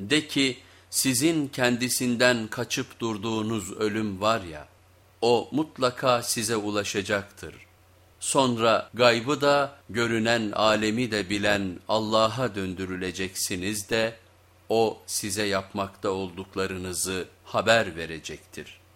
De ki sizin kendisinden kaçıp durduğunuz ölüm var ya, o mutlaka size ulaşacaktır. Sonra gaybı da görünen alemi de bilen Allah'a döndürüleceksiniz de o size yapmakta olduklarınızı haber verecektir.''